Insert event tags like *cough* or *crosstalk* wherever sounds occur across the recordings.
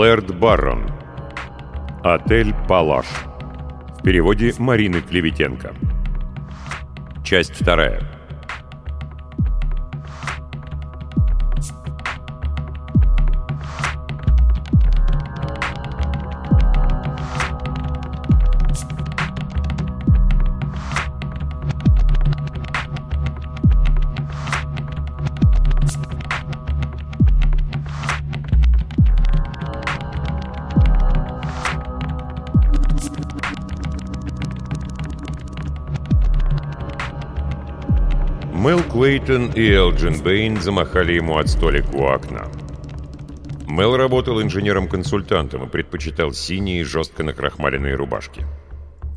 Лэрд Баррон. Отель «Палаш». В переводе Марины Клеветенко. Часть вторая. Мэл Клейтон и Элджин Бэйн замахали ему от столика у окна. Мэл работал инженером-консультантом и предпочитал синие, жестко накрахмаленные рубашки.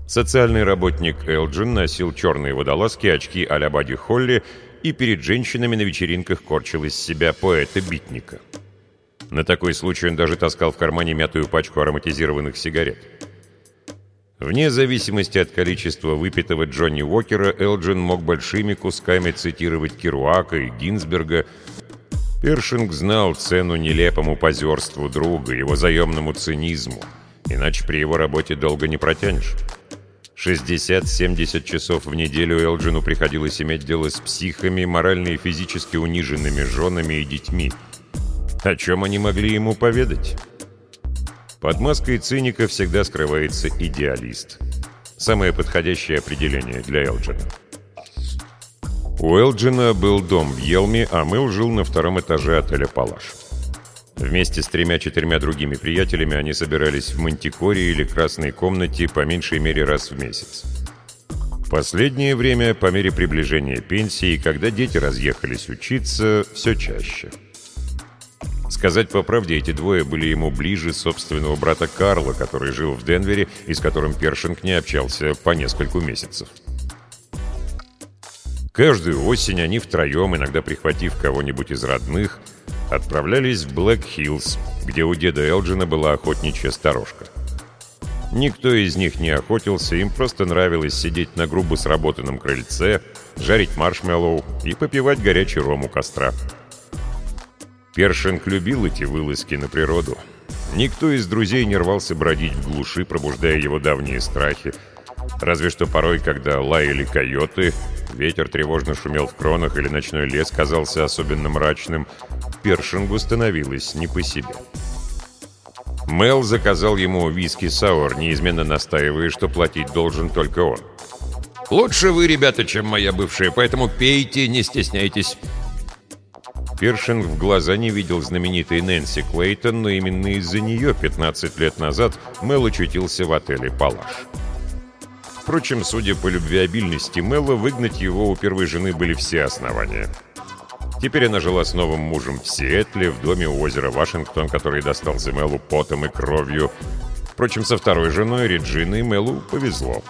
Социальный работник Элджин носил черные водолазки, очки а-ля Бадди Холли и перед женщинами на вечеринках корчил из себя поэта-битника. На такой случай он даже таскал в кармане мятую пачку ароматизированных сигарет. Вне зависимости от количества выпитого Джонни Уокера, Элджин мог большими кусками цитировать Керуака и Гинзберга. Першинг знал цену нелепому позерству друга, его заемному цинизму, иначе при его работе долго не протянешь. 60-70 часов в неделю Элджину приходилось иметь дело с психами, морально и физически униженными женами и детьми. О чем они могли ему поведать? Под маской циника всегда скрывается идеалист. Самое подходящее определение для Элджина. У Элджина был дом в Елме, а Мэл жил на втором этаже отеля «Палаш». Вместе с тремя-четырьмя другими приятелями они собирались в Мантикоре или Красной комнате по меньшей мере раз в месяц. Последнее время, по мере приближения пенсии, когда дети разъехались учиться, все чаще – Сказать по правде, эти двое были ему ближе собственного брата Карла, который жил в Денвере и с которым Першинг не общался по нескольку месяцев. Каждую осень они втроем, иногда прихватив кого-нибудь из родных, отправлялись в Блэк-Хиллз, где у деда Элджина была охотничья сторожка. Никто из них не охотился, им просто нравилось сидеть на грубо сработанном крыльце, жарить маршмеллоу и попивать горячий ром у костра. Першинг любил эти вылазки на природу. Никто из друзей не рвался бродить в глуши, пробуждая его давние страхи. Разве что порой, когда лаяли койоты, ветер тревожно шумел в кронах или ночной лес казался особенно мрачным, Першингу становилось не по себе. Мел заказал ему виски-саур, неизменно настаивая, что платить должен только он. «Лучше вы, ребята, чем моя бывшая, поэтому пейте, не стесняйтесь». Першинг в глаза не видел знаменитой Нэнси Клейтон, но именно из-за нее 15 лет назад Мэл очутился в отеле «Палаш». Впрочем, судя по любвеобильности Мэла, выгнать его у первой жены были все основания. Теперь она жила с новым мужем в Сиэтле, в доме у озера Вашингтон, который достался Мэлу потом и кровью. Впрочем, со второй женой, Реджиной, Мэлу повезло.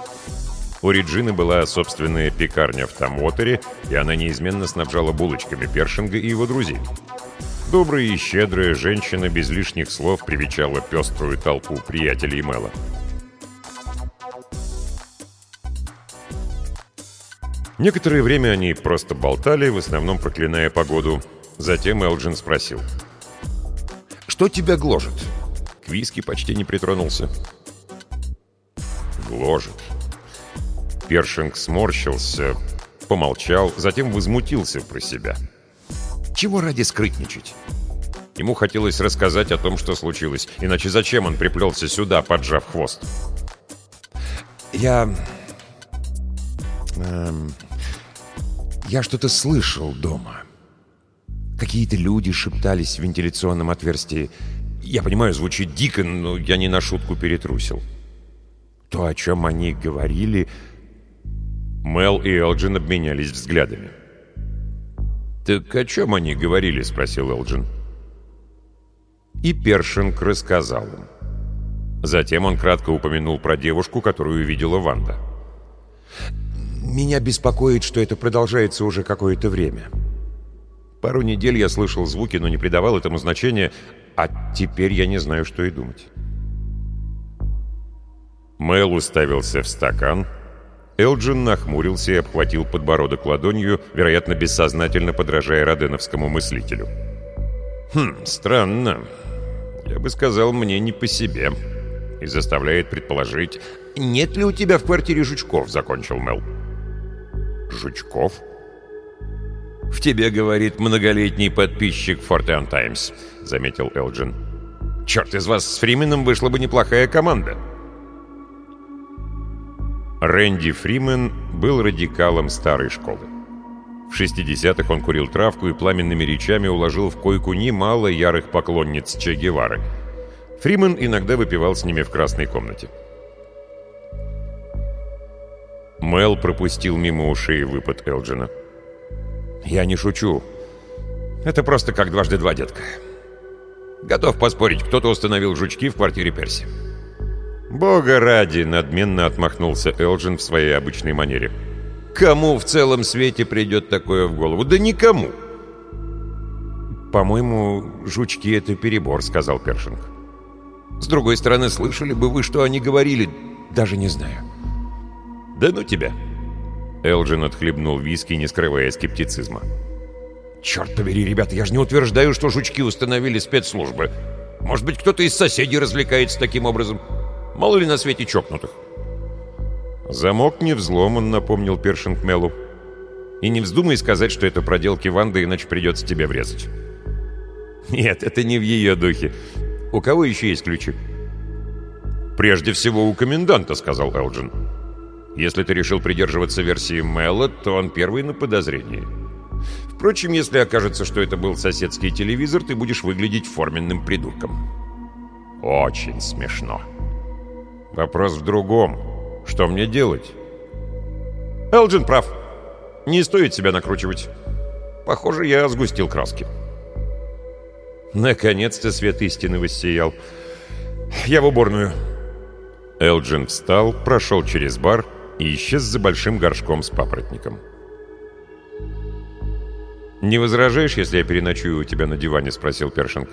У Реджины была собственная пекарня в Тамоторе, и она неизменно снабжала булочками Першинга и его друзей. Добрая и щедрая женщина без лишних слов привечала пеструю толпу приятелей Мэла. Некоторое время они просто болтали, в основном проклиная погоду. Затем Элджин спросил. «Что тебя гложет?» К виски почти не притронулся. «Гложет. Першинг сморщился, помолчал, затем возмутился про себя. Чего ради скрытничать? Ему хотелось рассказать о том, что случилось, иначе зачем он приплелся сюда, поджав хвост? «Я... Эм, я что-то слышал дома. Какие-то люди шептались в вентиляционном отверстии. Я понимаю, звучит дико, но я не на шутку перетрусил. То, о чем они говорили, Мел и Элджин обменялись взглядами. «Так о чем они говорили?» — спросил Элджин. И Першинг рассказал им. Затем он кратко упомянул про девушку, которую видела Ванда. «Меня беспокоит, что это продолжается уже какое-то время. Пару недель я слышал звуки, но не придавал этому значения, а теперь я не знаю, что и думать». Мэл уставился в стакан — Элджин нахмурился и обхватил подбородок ладонью, вероятно, бессознательно подражая роденовскому мыслителю. «Хм, странно. Я бы сказал, мне не по себе. И заставляет предположить, нет ли у тебя в квартире жучков, закончил Мел. Жучков? В тебе говорит многолетний подписчик Фортеан Таймс, заметил Элджин. Черт, из вас с Фрименом вышла бы неплохая команда. Рэнди Фримен был радикалом старой школы. В 60-х он курил травку и пламенными речами уложил в койку немало ярых поклонниц Че Гевары. Фримен иногда выпивал с ними в красной комнате. Мел пропустил мимо ушей выпад Элджина. «Я не шучу. Это просто как дважды два, детка. Готов поспорить, кто-то установил жучки в квартире Перси». «Бога ради!» — надменно отмахнулся Элджин в своей обычной манере. «Кому в целом свете придет такое в голову? Да никому!» «По-моему, жучки — это перебор», — сказал Першинг. «С другой стороны, слышали бы вы, что они говорили? Даже не знаю». «Да ну тебя!» Элджин отхлебнул виски, не скрывая скептицизма. «Черт побери, ребята, я же не утверждаю, что жучки установили спецслужбы. Может быть, кто-то из соседей развлекается таким образом?» Мало ли на свете чокнутых. Замок не взломан, напомнил Першинг Мелу. И не вздумай сказать, что это проделки Ванды, иначе придется тебе врезать. Нет, это не в ее духе. У кого еще есть ключи? Прежде всего у коменданта, сказал Элджин. Если ты решил придерживаться версии Мэла, то он первый на подозрении. Впрочем, если окажется, что это был соседский телевизор, ты будешь выглядеть форменным придурком. Очень смешно. Вопрос в другом. Что мне делать? Элджин прав. Не стоит себя накручивать. Похоже, я сгустил краски. Наконец-то свет истины воссиял. Я в уборную. Элджин встал, прошел через бар и исчез за большим горшком с папоротником. «Не возражаешь, если я переночую у тебя на диване?» — спросил Першинг.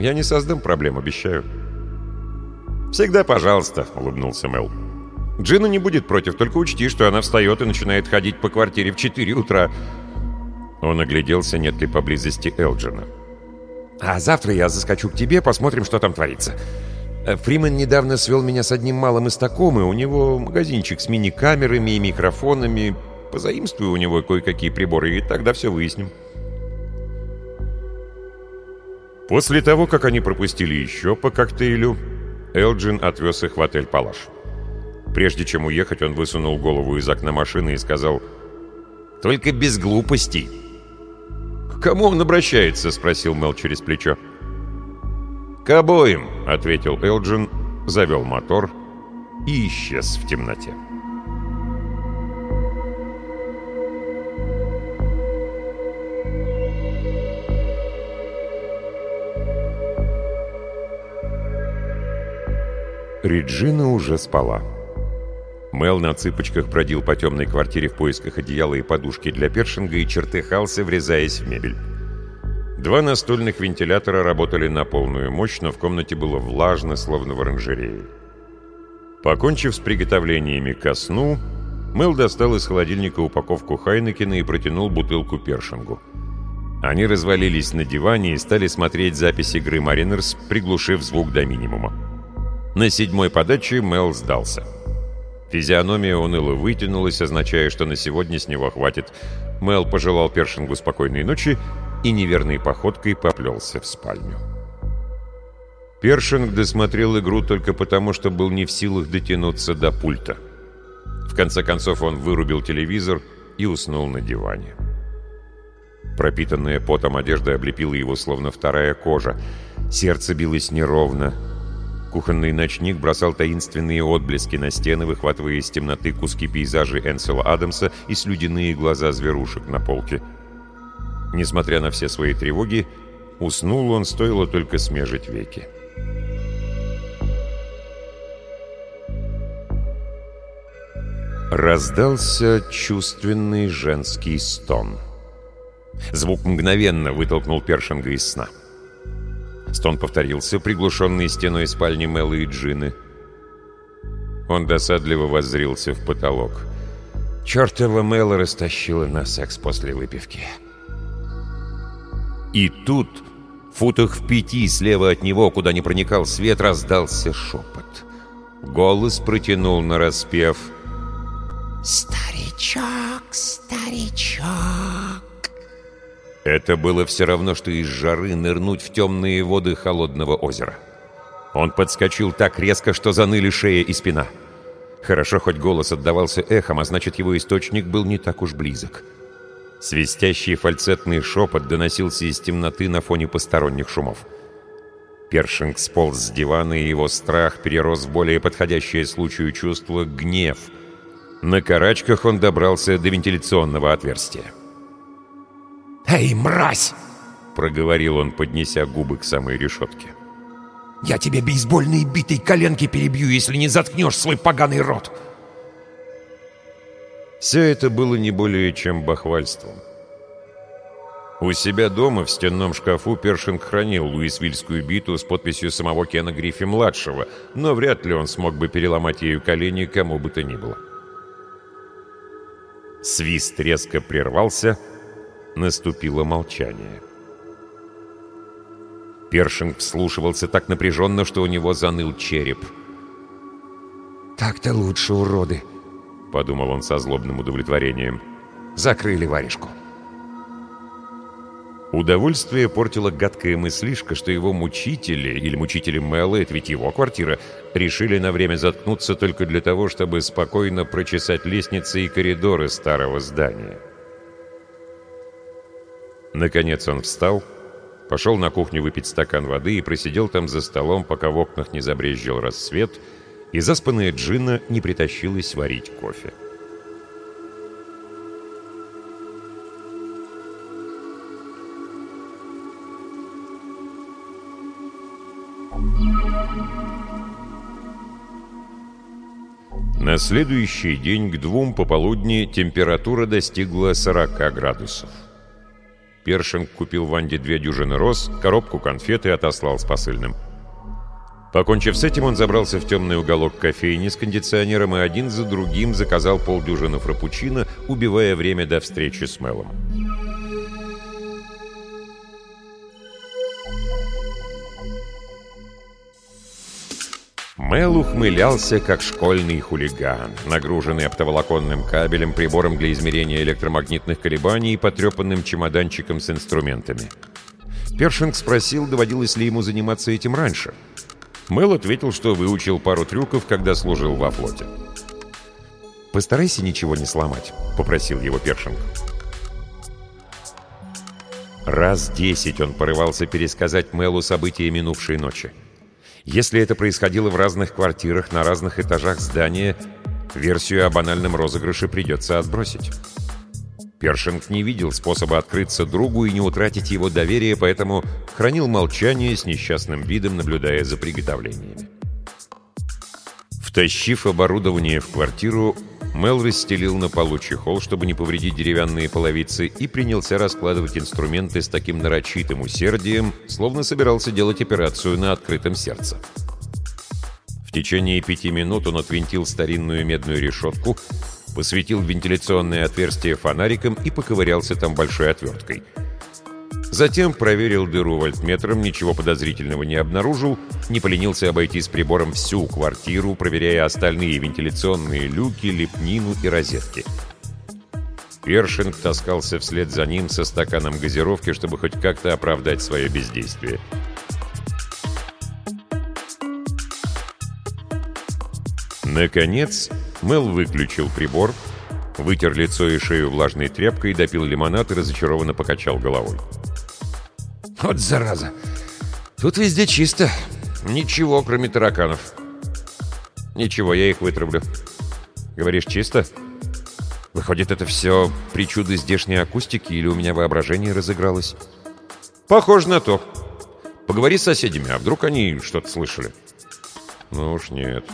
«Я не создам проблем, обещаю». «Всегда пожалуйста», — улыбнулся Мел. «Джина не будет против, только учти, что она встает и начинает ходить по квартире в 4 утра». Он огляделся, нет ли поблизости Элджина. «А завтра я заскочу к тебе, посмотрим, что там творится. Э, Фриман недавно свел меня с одним малым истаком, и у него магазинчик с мини-камерами и микрофонами. Позаимствую у него кое-какие приборы, и тогда все выясним». После того, как они пропустили еще по коктейлю, Элджин отвез их в отель «Палаш». Прежде чем уехать, он высунул голову из окна машины и сказал «Только без глупостей». «К кому он обращается?» — спросил Мел через плечо. «К обоим», — ответил Элджин, завел мотор и исчез в темноте. Реджина уже спала. Мел на цыпочках бродил по темной квартире в поисках одеяла и подушки для першинга и чертыхался, врезаясь в мебель. Два настольных вентилятора работали на полную мощь, но в комнате было влажно, словно в оранжерее. Покончив с приготовлениями ко сну, Мел достал из холодильника упаковку Хайнекена и протянул бутылку першингу. Они развалились на диване и стали смотреть запись игры «Маринерс», приглушив звук до минимума. На седьмой подаче Мел сдался. Физиономия уныло вытянулась, означая, что на сегодня с него хватит. Мел пожелал Першингу спокойной ночи и неверной походкой поплелся в спальню. Першинг досмотрел игру только потому, что был не в силах дотянуться до пульта. В конце концов он вырубил телевизор и уснул на диване. Пропитанная потом одежда облепила его словно вторая кожа. Сердце билось неровно, Кухонный ночник бросал таинственные отблески на стены, выхватывая из темноты куски пейзажей Энсела Адамса и слюдяные глаза зверушек на полке. Несмотря на все свои тревоги, уснул он, стоило только смежить веки. Раздался чувственный женский стон. Звук мгновенно вытолкнул Першинга из сна. Стон повторился, приглушенный стеной спальни Мэлла и Джины. Он досадливо воззрился в потолок. «Чёртова Мэла растащила на секс после выпивки». И тут футах в пяти слева от него, куда не проникал свет, раздался шепот. Голос протянул на распев «Старичок, старичок». Это было все равно, что из жары нырнуть в темные воды холодного озера. Он подскочил так резко, что заныли шея и спина. Хорошо, хоть голос отдавался эхом, а значит, его источник был не так уж близок. Свистящий фальцетный шепот доносился из темноты на фоне посторонних шумов. Першинг сполз с дивана, и его страх перерос в более подходящее случаю чувство — гнев. На карачках он добрался до вентиляционного отверстия. «Эй, мразь!» — проговорил он, поднеся губы к самой решетке. «Я тебе бейсбольной битой коленки перебью, если не заткнешь свой поганый рот!» Все это было не более чем бахвальством. У себя дома в стенном шкафу Першинг хранил Луисвильскую биту с подписью самого Кена Гриффи-младшего, но вряд ли он смог бы переломать ею колени кому бы то ни было. Свист резко прервался, наступило молчание. Першинг вслушивался так напряженно, что у него заныл череп. «Так-то лучше, уроды!» — подумал он со злобным удовлетворением. «Закрыли варежку». Удовольствие портило гадкая мыслишка, что его мучители, или мучители Мэла, это ведь его квартира, решили на время заткнуться только для того, чтобы спокойно прочесать лестницы и коридоры старого здания. Наконец он встал, пошел на кухню выпить стакан воды и просидел там за столом, пока в окнах не забрезжил рассвет, и заспанная Джина не притащилась варить кофе. На следующий день к двум пополудни температура достигла 40 градусов. Першинг купил Ванде две дюжины роз, коробку конфет и отослал с посыльным. Покончив с этим, он забрался в темный уголок кофейни с кондиционером и один за другим заказал полдюжины фрапучино, убивая время до встречи с Мелом. Мел ухмылялся, как школьный хулиган, нагруженный оптоволоконным кабелем, прибором для измерения электромагнитных колебаний и потрепанным чемоданчиком с инструментами. Першинг спросил, доводилось ли ему заниматься этим раньше. Мел ответил, что выучил пару трюков, когда служил во флоте. «Постарайся ничего не сломать», — попросил его Першинг. Раз десять он порывался пересказать Мелу события минувшей ночи. Если это происходило в разных квартирах на разных этажах здания, версию о банальном розыгрыше придется отбросить. Першинг не видел способа открыться другу и не утратить его доверие, поэтому хранил молчание с несчастным видом, наблюдая за приготовлениями. Втащив оборудование в квартиру, Мел расстелил на полу чехол, чтобы не повредить деревянные половицы, и принялся раскладывать инструменты с таким нарочитым усердием, словно собирался делать операцию на открытом сердце. В течение пяти минут он отвинтил старинную медную решетку, посветил вентиляционное отверстие фонариком и поковырялся там большой отверткой — Затем проверил дыру вольтметром, ничего подозрительного не обнаружил, не поленился обойти с прибором всю квартиру, проверяя остальные вентиляционные люки, лепнину и розетки. Першинг таскался вслед за ним со стаканом газировки, чтобы хоть как-то оправдать свое бездействие. Наконец, Мел выключил прибор, вытер лицо и шею влажной тряпкой, допил лимонад и разочарованно покачал головой. Вот зараза. Тут везде чисто. Ничего, кроме тараканов. Ничего, я их вытравлю. Говоришь, чисто? Выходит, это все причуды здешней акустики или у меня воображение разыгралось? Похоже на то. Поговори с соседями, а вдруг они что-то слышали? Ну уж нет.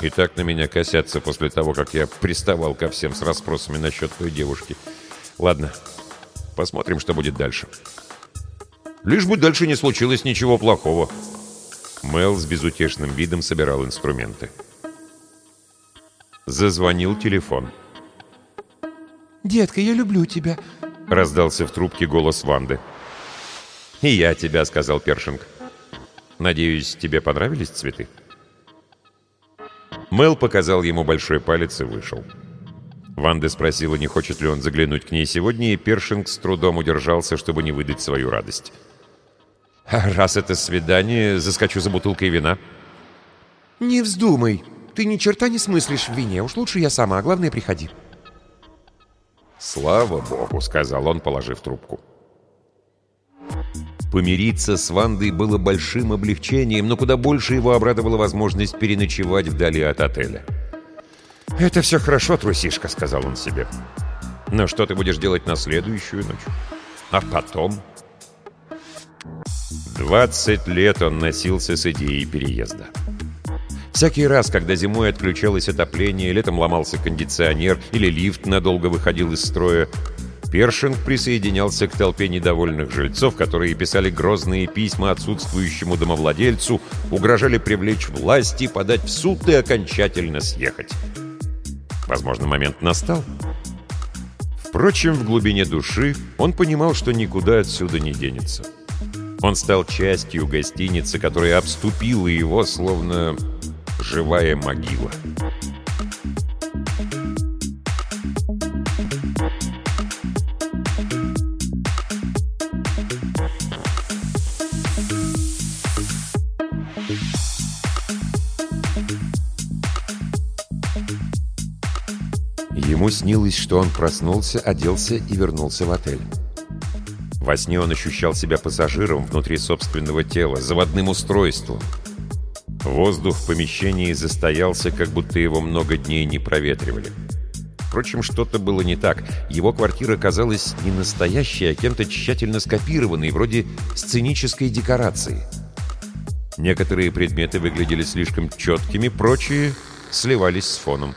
И так на меня косятся после того, как я приставал ко всем с расспросами насчет той девушки. Ладно, посмотрим, что будет дальше. Лишь бы дальше не случилось ничего плохого. Мел с безутешным видом собирал инструменты. Зазвонил телефон. «Детка, я люблю тебя», — раздался в трубке голос Ванды. «И я тебя», — сказал Першинг. «Надеюсь, тебе понравились цветы?» Мэл показал ему большой палец и вышел. Ванда спросила, не хочет ли он заглянуть к ней сегодня, и Першинг с трудом удержался, чтобы не выдать свою радость. *laughs* «Раз это свидание, заскочу за бутылкой вина». «Не вздумай. Ты ни черта не смыслишь в вине. Уж лучше я сама, а главное, приходи». «Слава богу», — сказал он, положив трубку. Помириться с Вандой было большим облегчением, но куда больше его обрадовала возможность переночевать вдали от отеля. «Это все хорошо, трусишка», — сказал он себе. «Но что ты будешь делать на следующую ночь? А потом?» Двадцать лет он носился с идеей переезда. Всякий раз, когда зимой отключалось отопление, летом ломался кондиционер или лифт надолго выходил из строя, Першинг присоединялся к толпе недовольных жильцов, которые писали грозные письма отсутствующему домовладельцу, угрожали привлечь власти, подать в суд и окончательно съехать. Возможно, момент настал. Впрочем, в глубине души он понимал, что никуда отсюда не денется. Он стал частью гостиницы, которая обступила его, словно живая могила. Ему снилось, что он проснулся, оделся и вернулся в отель. Во сне он ощущал себя пассажиром внутри собственного тела, заводным устройством. Воздух в помещении застоялся, как будто его много дней не проветривали. Впрочем, что-то было не так. Его квартира казалась не настоящей, а кем-то тщательно скопированной, вроде сценической декорации. Некоторые предметы выглядели слишком четкими, прочие сливались с фоном.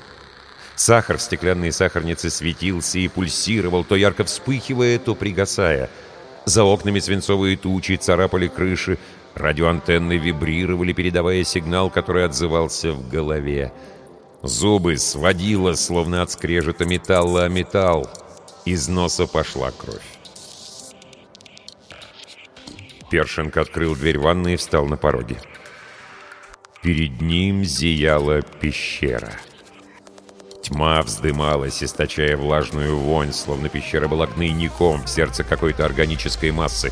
Сахар в стеклянной сахарнице светился и пульсировал, то ярко вспыхивая, то пригасая. За окнами свинцовые тучи царапали крыши, радиоантенны вибрировали, передавая сигнал, который отзывался в голове. Зубы сводило, словно от скрежета металла о металл. Из носа пошла кровь. Першинг открыл дверь ванной и встал на пороге. Перед ним зияла пещера. Тьма вздымалась, источая влажную вонь, словно пещера была гнойником в сердце какой-то органической массы.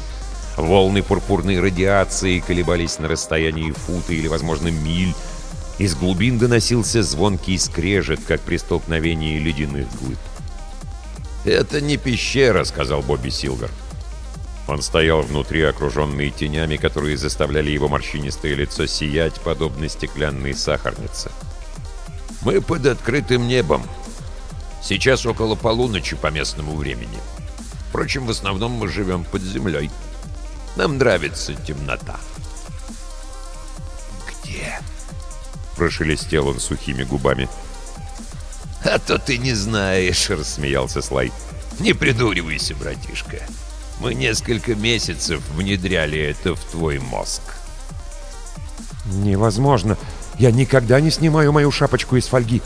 Волны пурпурной радиации колебались на расстоянии фута или, возможно, миль. Из глубин доносился звонкий скрежет, как при столкновении ледяных глыб. «Это не пещера», — сказал Бобби Силвер. Он стоял внутри, окруженный тенями, которые заставляли его морщинистое лицо сиять, подобно стеклянной сахарнице. Мы под открытым небом. Сейчас около полуночи по местному времени. Впрочем, в основном мы живем под землей. Нам нравится темнота. «Где?» — прошелестел он сухими губами. «А то ты не знаешь», — рассмеялся Слай. «Не придуривайся, братишка. Мы несколько месяцев внедряли это в твой мозг». «Невозможно. Я никогда не снимаю мою шапочку из фольги».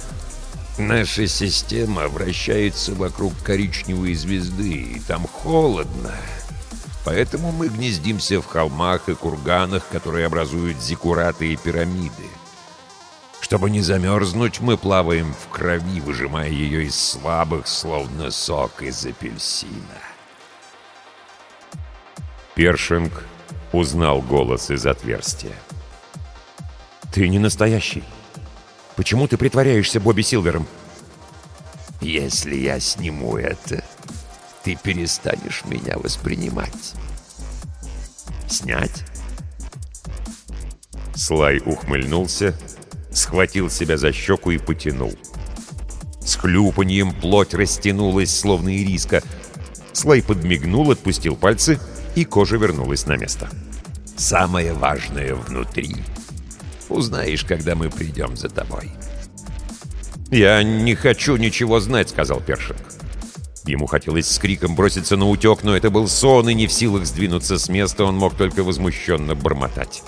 «Наша система вращается вокруг коричневой звезды, и там холодно. Поэтому мы гнездимся в холмах и курганах, которые образуют зиккураты и пирамиды. Чтобы не замерзнуть, мы плаваем в крови, выжимая ее из слабых, словно сок из апельсина». Першинг узнал голос из отверстия. «Ты не настоящий. Почему ты притворяешься Бобби Силвером?» «Если я сниму это, ты перестанешь меня воспринимать». «Снять?» Слай ухмыльнулся, схватил себя за щеку и потянул. С хлюпаньем плоть растянулась, словно ириска. Слай подмигнул, отпустил пальцы, и кожа вернулась на место. «Самое важное внутри», Узнаешь, когда мы придем за тобой». «Я не хочу ничего знать», — сказал Першинг. Ему хотелось с криком броситься на утек, но это был сон, и не в силах сдвинуться с места, он мог только возмущенно бормотать.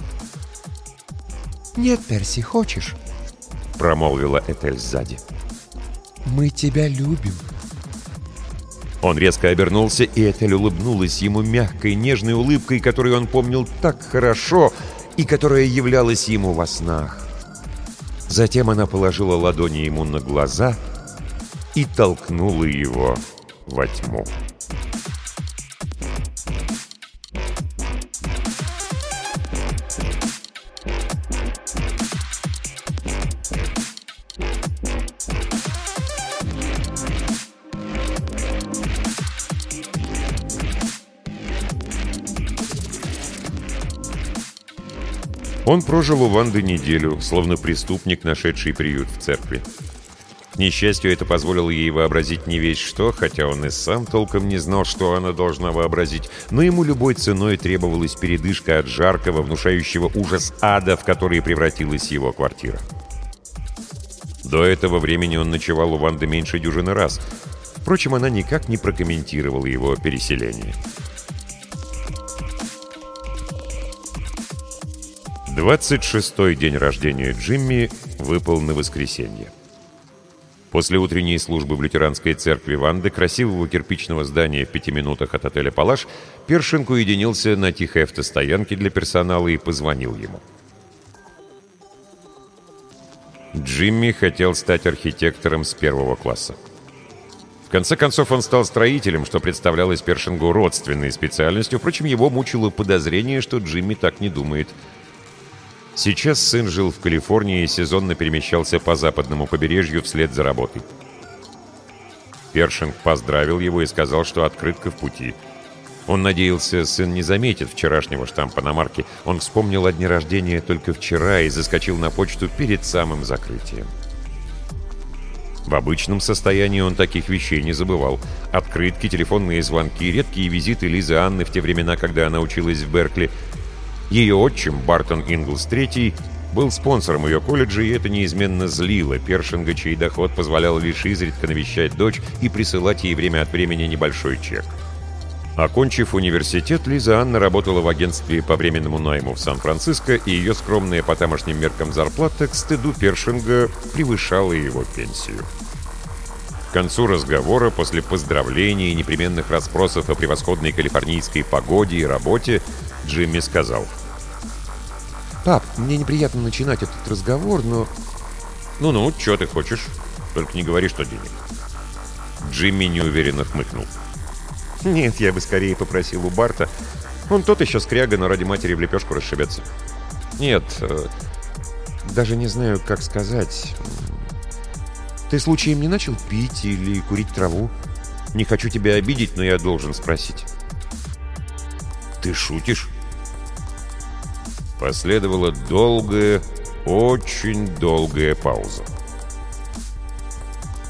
«Нет, Перси, хочешь?» — промолвила Этель сзади. «Мы тебя любим». Он резко обернулся, и Этель улыбнулась ему мягкой, нежной улыбкой, которую он помнил так хорошо и которая являлась ему во снах. Затем она положила ладони ему на глаза и толкнула его во тьму. Он прожил у Ванды неделю, словно преступник, нашедший приют в церкви. К несчастью, это позволило ей вообразить не весь что, хотя он и сам толком не знал, что она должна вообразить, но ему любой ценой требовалась передышка от жаркого, внушающего ужас ада, в который превратилась его квартира. До этого времени он ночевал у Ванды меньше дюжины раз. Впрочем, она никак не прокомментировала его переселение. 26-й день рождения Джимми выпал на воскресенье. После утренней службы в лютеранской церкви Ванды, красивого кирпичного здания в пяти минутах от отеля «Палаш», Першинг уединился на тихой автостоянке для персонала и позвонил ему. Джимми хотел стать архитектором с первого класса. В конце концов, он стал строителем, что представлялось Першингу родственной специальностью. Впрочем, его мучило подозрение, что Джимми так не думает – Сейчас сын жил в Калифорнии и сезонно перемещался по западному побережью вслед за работой. Першинг поздравил его и сказал, что открытка в пути. Он надеялся, сын не заметит вчерашнего штампа на марке. Он вспомнил о дне рождения только вчера и заскочил на почту перед самым закрытием. В обычном состоянии он таких вещей не забывал. Открытки, телефонные звонки, редкие визиты Лизы Анны в те времена, когда она училась в Беркли – ее отчим, Бартон Инглс III, был спонсором ее колледжа, и это неизменно злило Першинга, чей доход позволял лишь изредка навещать дочь и присылать ей время от времени небольшой чек. Окончив университет, Лиза Анна работала в агентстве по временному найму в Сан-Франциско, и ее скромная по тамошним меркам зарплата к стыду Першинга превышала его пенсию. К концу разговора, после поздравлений и непременных расспросов о превосходной калифорнийской погоде и работе, Джимми сказал – «Пап, мне неприятно начинать этот разговор, но...» «Ну-ну, что ты хочешь? Только не говори, что денег». Джимми неуверенно хмыкнул. «Нет, я бы скорее попросил у Барта. Он тот еще скряга, но ради матери в лепешку расшибется». «Нет, э, даже не знаю, как сказать. Ты случаем не начал пить или курить траву? Не хочу тебя обидеть, но я должен спросить». «Ты шутишь?» Последовала долгая, очень долгая пауза.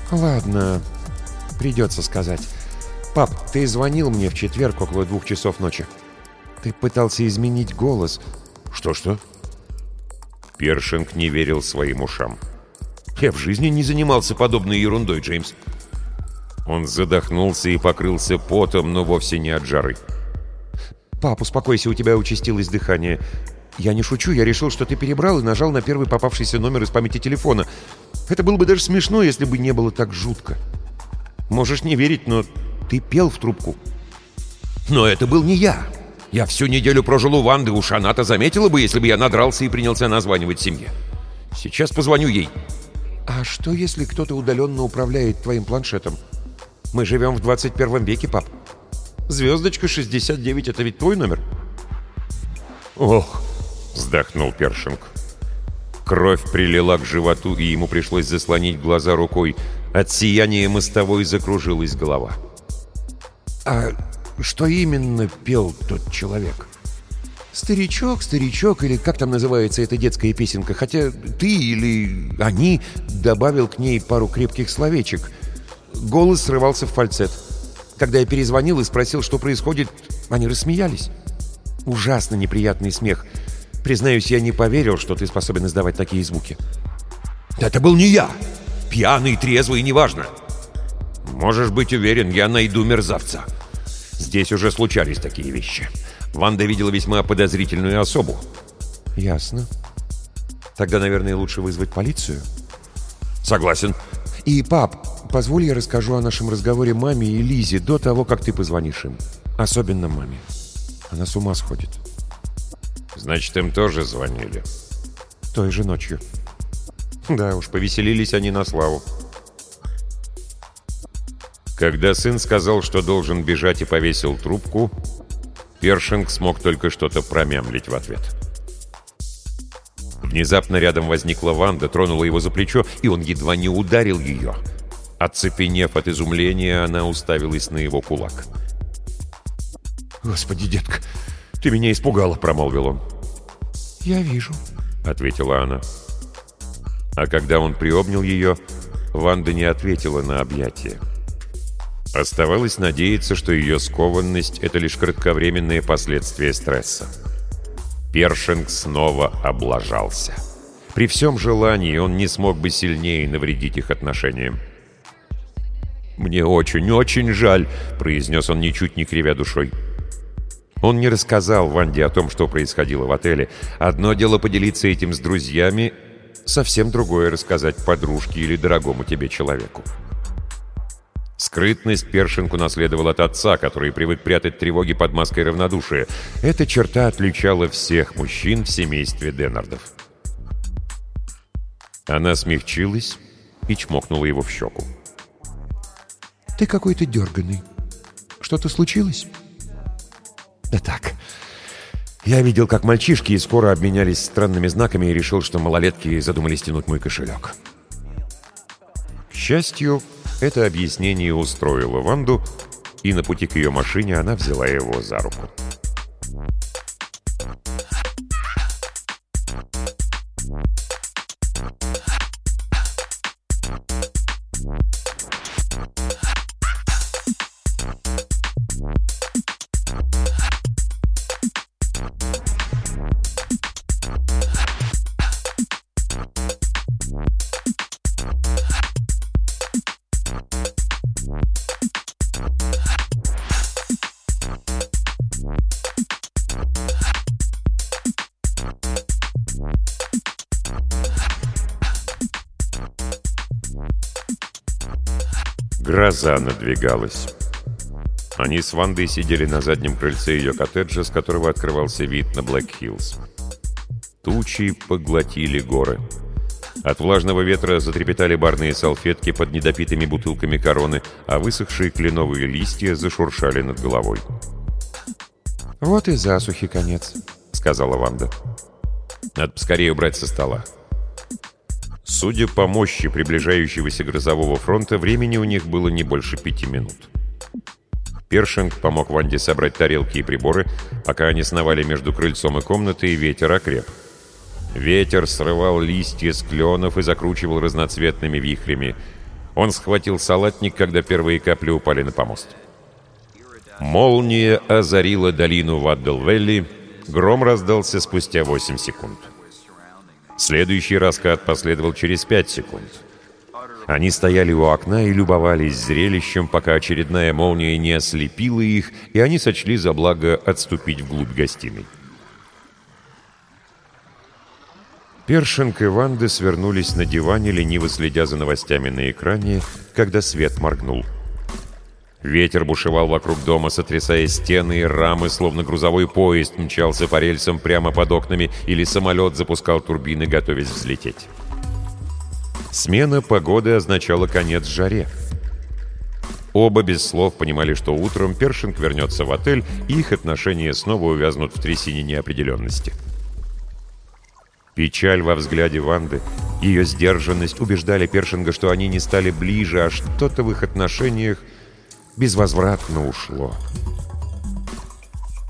«Ладно, придется сказать. Пап, ты звонил мне в четверг около двух часов ночи. Ты пытался изменить голос». «Что-что?» Першинг не верил своим ушам. «Я в жизни не занимался подобной ерундой, Джеймс». Он задохнулся и покрылся потом, но вовсе не от жары. «Пап, успокойся, у тебя участилось дыхание. «Я не шучу, я решил, что ты перебрал и нажал на первый попавшийся номер из памяти телефона. Это было бы даже смешно, если бы не было так жутко. Можешь не верить, но ты пел в трубку». «Но это был не я. Я всю неделю прожил у Ванды, уж она-то заметила бы, если бы я надрался и принялся названивать семье. Сейчас позвоню ей». «А что, если кто-то удаленно управляет твоим планшетом? Мы живем в 21 веке, пап. Звездочка 69 — это ведь твой номер?» «Ох!» — вздохнул Першинг. Кровь прилила к животу, и ему пришлось заслонить глаза рукой. От сияния мостовой закружилась голова. «А что именно пел тот человек?» «Старичок, старичок, или как там называется эта детская песенка, хотя ты или они добавил к ней пару крепких словечек. Голос срывался в фальцет. Когда я перезвонил и спросил, что происходит, они рассмеялись. Ужасно неприятный смех. Признаюсь, я не поверил, что ты способен издавать такие звуки. Это был не я. Пьяный, трезвый, неважно. Можешь быть уверен, я найду мерзавца. Здесь уже случались такие вещи. Ванда видела весьма подозрительную особу. Ясно. Тогда, наверное, лучше вызвать полицию. Согласен. И, пап, позволь я расскажу о нашем разговоре маме и Лизе до того, как ты позвонишь им. Особенно маме. Она с ума сходит. Значит, им тоже звонили. Той же ночью. Да уж, повеселились они на славу. Когда сын сказал, что должен бежать и повесил трубку, Першинг смог только что-то промямлить в ответ. Внезапно рядом возникла Ванда, тронула его за плечо, и он едва не ударил ее. Оцепенев от изумления, она уставилась на его кулак. «Господи, детка, ты меня испугала», — промолвил он. «Я вижу», — ответила она. А когда он приобнял ее, Ванда не ответила на объятие. Оставалось надеяться, что ее скованность — это лишь кратковременные последствия стресса. Першинг снова облажался. При всем желании он не смог бы сильнее навредить их отношениям. «Мне очень-очень жаль», — произнес он, ничуть не кривя душой. Он не рассказал Ванде о том, что происходило в отеле. Одно дело поделиться этим с друзьями, совсем другое — рассказать подружке или дорогому тебе человеку. Скрытность Першинг унаследовал от отца, который привык прятать тревоги под маской равнодушия. Эта черта отличала всех мужчин в семействе Деннардов. Она смягчилась и чмокнула его в щеку. «Ты какой-то дерганный. Что-то случилось?» «Да так. Я видел, как мальчишки скоро обменялись странными знаками и решил, что малолетки задумались тянуть мой кошелек». К счастью, это объяснение устроило Ванду, и на пути к ее машине она взяла его за руку. Гроза надвигалась. Они с Вандой сидели на заднем крыльце ее коттеджа, с которого открывался вид на Блэк-Хиллз. Тучи поглотили горы. От влажного ветра затрепетали барные салфетки под недопитыми бутылками короны, а высохшие кленовые листья зашуршали над головой. «Вот и засухи конец», — сказала Ванда. «Надо поскорее убрать со стола». Судя по мощи приближающегося грозового фронта, времени у них было не больше пяти минут. Першинг помог Ванде собрать тарелки и приборы, пока они сновали между крыльцом и комнатой, и ветер окреп. Ветер срывал листья с кленов и закручивал разноцветными вихрями. Он схватил салатник, когда первые капли упали на помост. Молния озарила долину Ваддл-Велли, гром раздался спустя 8 секунд. Следующий раскат последовал через пять секунд. Они стояли у окна и любовались зрелищем, пока очередная молния не ослепила их, и они сочли за благо отступить вглубь гостиной. Першинг и Ванды свернулись на диване, лениво следя за новостями на экране, когда свет моргнул. Ветер бушевал вокруг дома, сотрясая стены и рамы, словно грузовой поезд мчался по рельсам прямо под окнами или самолет запускал турбины, готовясь взлететь. Смена погоды означала конец жаре. Оба без слов понимали, что утром Першинг вернется в отель, и их отношения снова увязнут в трясине неопределенности. Печаль во взгляде Ванды, ее сдержанность убеждали Першинга, что они не стали ближе, а что-то в их отношениях безвозвратно ушло.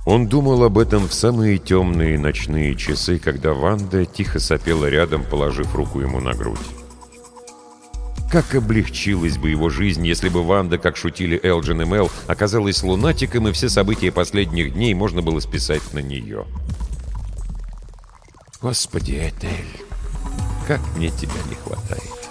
Он думал об этом в самые темные ночные часы, когда Ванда тихо сопела рядом, положив руку ему на грудь. Как облегчилась бы его жизнь, если бы Ванда, как шутили Элджин и Мел, оказалась лунатиком, и все события последних дней можно было списать на нее. «Господи, Этель, как мне тебя не хватает!»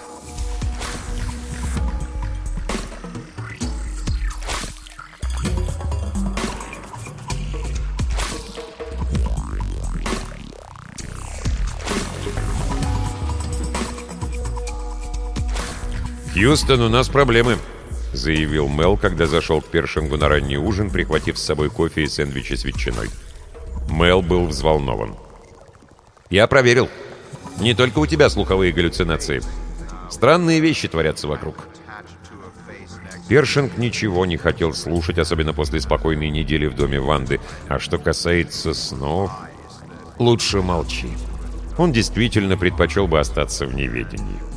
«Хьюстон, у нас проблемы», — заявил Мел, когда зашел к Першингу на ранний ужин, прихватив с собой кофе и сэндвичи с ветчиной. Мел был взволнован. «Я проверил. Не только у тебя слуховые галлюцинации. Странные вещи творятся вокруг». Першинг ничего не хотел слушать, особенно после спокойной недели в доме Ванды. А что касается снов... Лучше молчи. Он действительно предпочел бы остаться в неведении.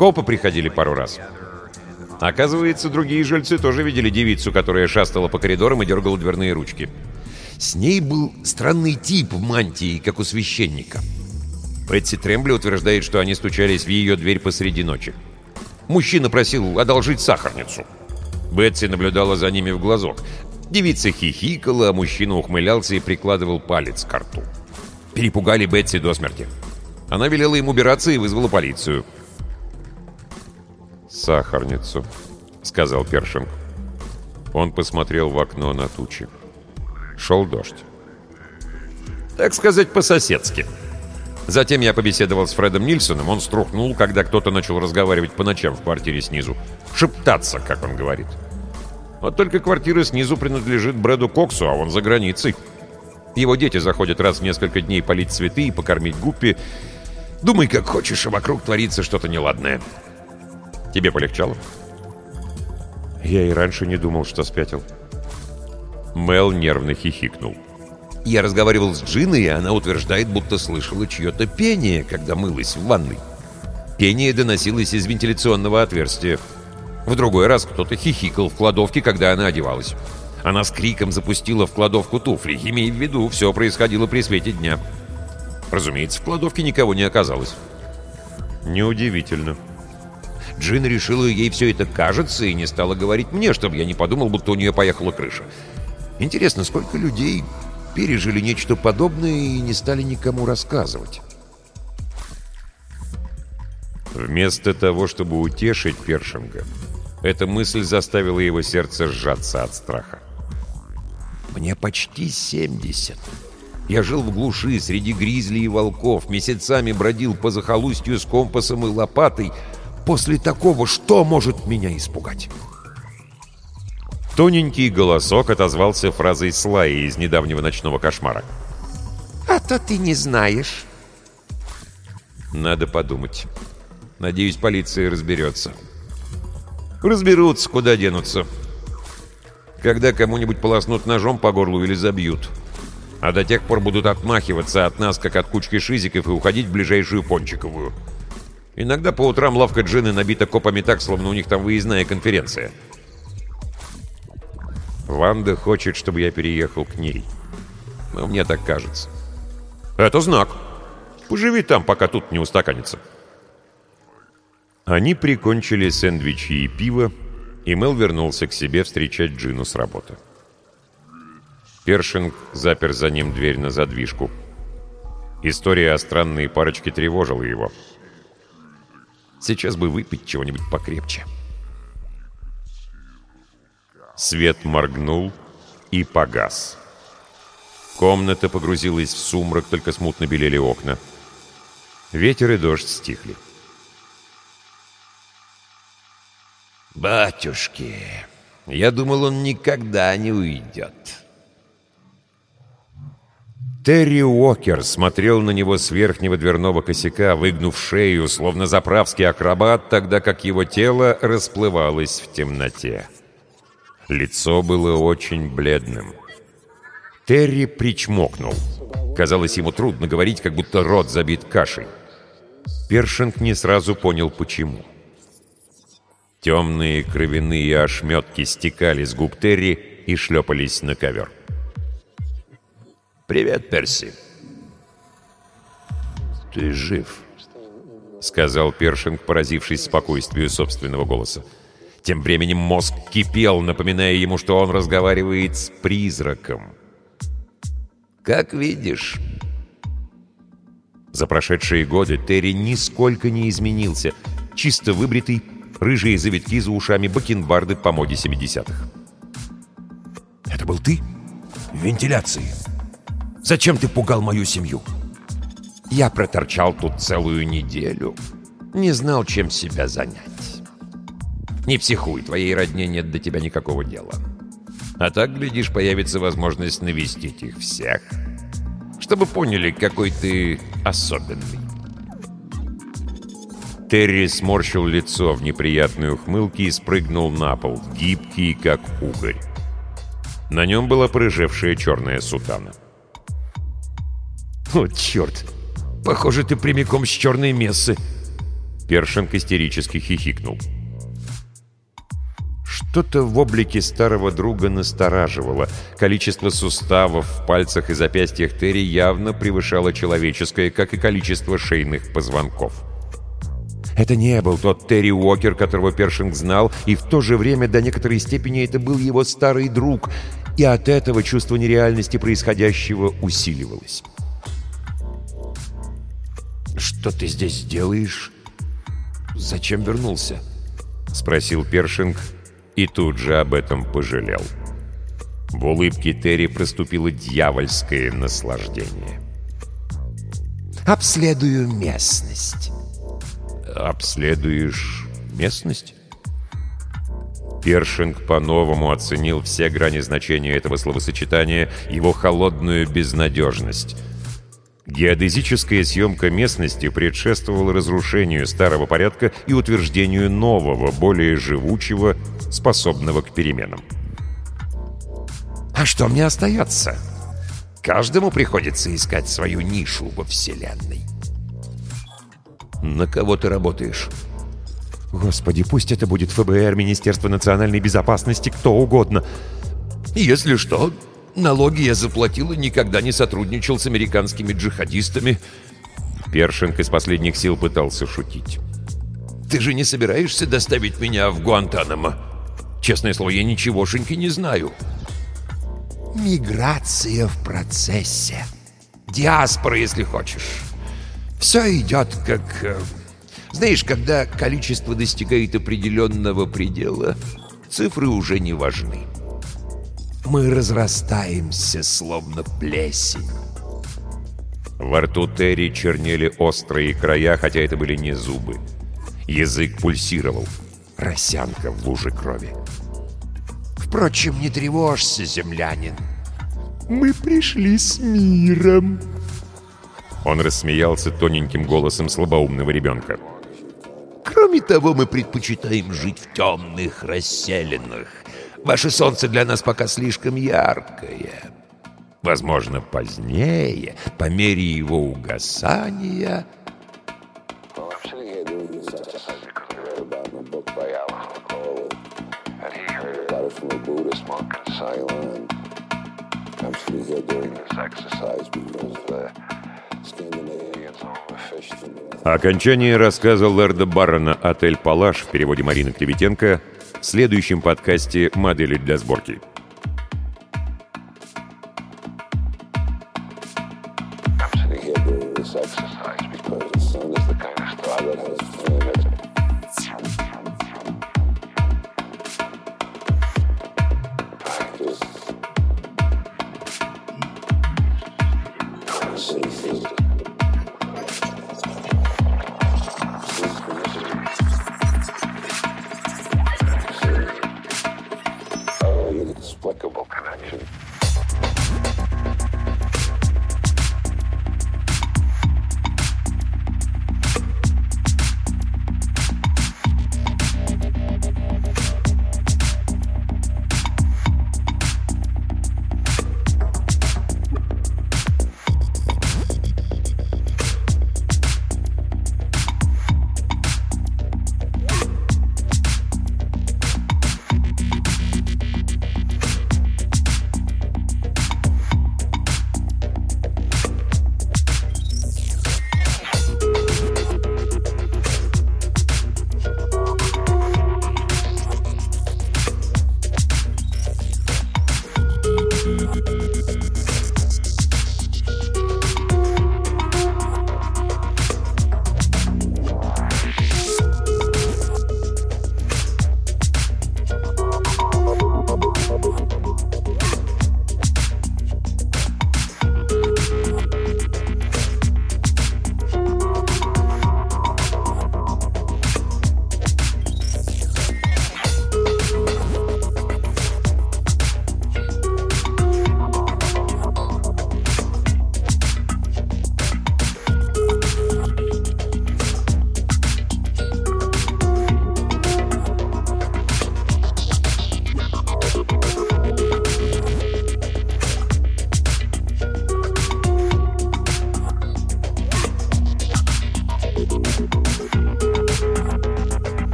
Копы приходили пару раз. Оказывается, другие жильцы тоже видели девицу, которая шастала по коридорам и дергала дверные ручки. С ней был странный тип в мантии, как у священника. Бетси Трембли утверждает, что они стучались в ее дверь посреди ночи. Мужчина просил одолжить сахарницу. Бетси наблюдала за ними в глазок. Девица хихикала, а мужчина ухмылялся и прикладывал палец к рту. Перепугали Бетси до смерти. Она велела им убираться и вызвала полицию. «Сахарницу», — сказал Першинг. Он посмотрел в окно на тучи. Шел дождь. «Так сказать, по-соседски», Затем я побеседовал с Фредом Нильсоном. Он струхнул, когда кто-то начал разговаривать по ночам в квартире снизу. Шептаться, как он говорит. Вот только квартира снизу принадлежит Брэду Коксу, а он за границей. Его дети заходят раз в несколько дней полить цветы и покормить гуппи. Думай, как хочешь, а вокруг творится что-то неладное. Тебе полегчало? Я и раньше не думал, что спятил. Мел нервно хихикнул. Я разговаривал с Джиной, и она утверждает, будто слышала чье-то пение, когда мылась в ванной. Пение доносилось из вентиляционного отверстия. В другой раз кто-то хихикал в кладовке, когда она одевалась. Она с криком запустила в кладовку туфли, имея в виду, все происходило при свете дня. Разумеется, в кладовке никого не оказалось. Неудивительно. Джин решила, ей все это кажется, и не стала говорить мне, чтобы я не подумал, будто у нее поехала крыша. Интересно, сколько людей пережили нечто подобное и не стали никому рассказывать. Вместо того, чтобы утешить Першинга, эта мысль заставила его сердце сжаться от страха. «Мне почти 70. Я жил в глуши среди гризли и волков, месяцами бродил по захолустью с компасом и лопатой. После такого что может меня испугать?» Тоненький голосок отозвался фразой Слаи из недавнего ночного кошмара. «А то ты не знаешь». «Надо подумать. Надеюсь, полиция разберется». «Разберутся, куда денутся. Когда кому-нибудь полоснут ножом по горлу или забьют. А до тех пор будут отмахиваться от нас, как от кучки шизиков, и уходить в ближайшую Пончиковую. Иногда по утрам лавка джины набита копами так, словно у них там выездная конференция». Ванда хочет, чтобы я переехал к ней. Но мне так кажется. Это знак. Поживи там, пока тут не устаканится. Они прикончили сэндвичи и пиво, и Мел вернулся к себе встречать Джину с работы. Першинг запер за ним дверь на задвижку. История о странной парочке тревожила его. Сейчас бы выпить чего-нибудь покрепче. Свет моргнул и погас. Комната погрузилась в сумрак, только смутно белели окна. Ветер и дождь стихли. «Батюшки, я думал, он никогда не уйдет». Терри Уокер смотрел на него с верхнего дверного косяка, выгнув шею, словно заправский акробат, тогда как его тело расплывалось в темноте. Лицо было очень бледным. Терри причмокнул. Казалось, ему трудно говорить, как будто рот забит кашей. Першинг не сразу понял, почему. Темные кровяные ошметки стекали с губ Терри и шлепались на ковер. «Привет, Перси». «Ты жив», — сказал Першинг, поразившись спокойствию собственного голоса. Тем временем мозг кипел, напоминая ему, что он разговаривает с призраком. «Как видишь...» За прошедшие годы Терри нисколько не изменился. Чисто выбритый, рыжие завитки за ушами, бакенбарды по моде 70-х. «Это был ты? В вентиляции? Зачем ты пугал мою семью?» «Я проторчал тут целую неделю. Не знал, чем себя занять. Не психуй, твоей родне нет до тебя никакого дела. А так, глядишь, появится возможность навестить их всех, чтобы поняли, какой ты особенный. Терри сморщил лицо в неприятной ухмылке и спрыгнул на пол, гибкий, как угорь. На нем была прыжевшая черная сутана. «О, черт! Похоже, ты прямиком с черной мессы!» Першинг истерически хихикнул. Что-то в облике старого друга настораживало. Количество суставов в пальцах и запястьях Терри явно превышало человеческое, как и количество шейных позвонков. Это не был тот Терри Уокер, которого Першинг знал, и в то же время до некоторой степени это был его старый друг, и от этого чувство нереальности происходящего усиливалось. «Что ты здесь делаешь? Зачем вернулся?» — спросил Першинг, и тут же об этом пожалел. В улыбке Терри проступило дьявольское наслаждение. «Обследую местность». «Обследуешь местность?» Першинг по-новому оценил все грани значения этого словосочетания, его холодную безнадежность. Геодезическая съемка местности предшествовала разрушению старого порядка и утверждению нового, более живучего, способного к переменам. «А что мне остается? Каждому приходится искать свою нишу во Вселенной». «На кого ты работаешь?» «Господи, пусть это будет ФБР, Министерство национальной безопасности, кто угодно. Если что, налоги я заплатил и никогда не сотрудничал с американскими джихадистами». Першинг из последних сил пытался шутить. «Ты же не собираешься доставить меня в Гуантанамо? Честное слово, я ничегошеньки не знаю». «Миграция в процессе. Диаспора, если хочешь. Все идет как... э, Знаешь, когда количество достигает определенного предела, цифры уже не важны. Мы разрастаемся, словно плесень. Во рту Терри чернели острые края, хотя это были не зубы. Язык пульсировал. Росянка в луже крови. Впрочем, не тревожься, землянин. Мы пришли с миром. Он рассмеялся тоненьким голосом слабоумного ребенка. Кроме того, мы предпочитаем жить в темных расселенных. Ваше солнце для нас пока слишком яркое. Возможно, позднее, по мере его угасания... Окончание рассказа Лерда Баррона «Отель Палаш» в переводе Марины Клеветенко в следующем подкасте «Модели для сборки».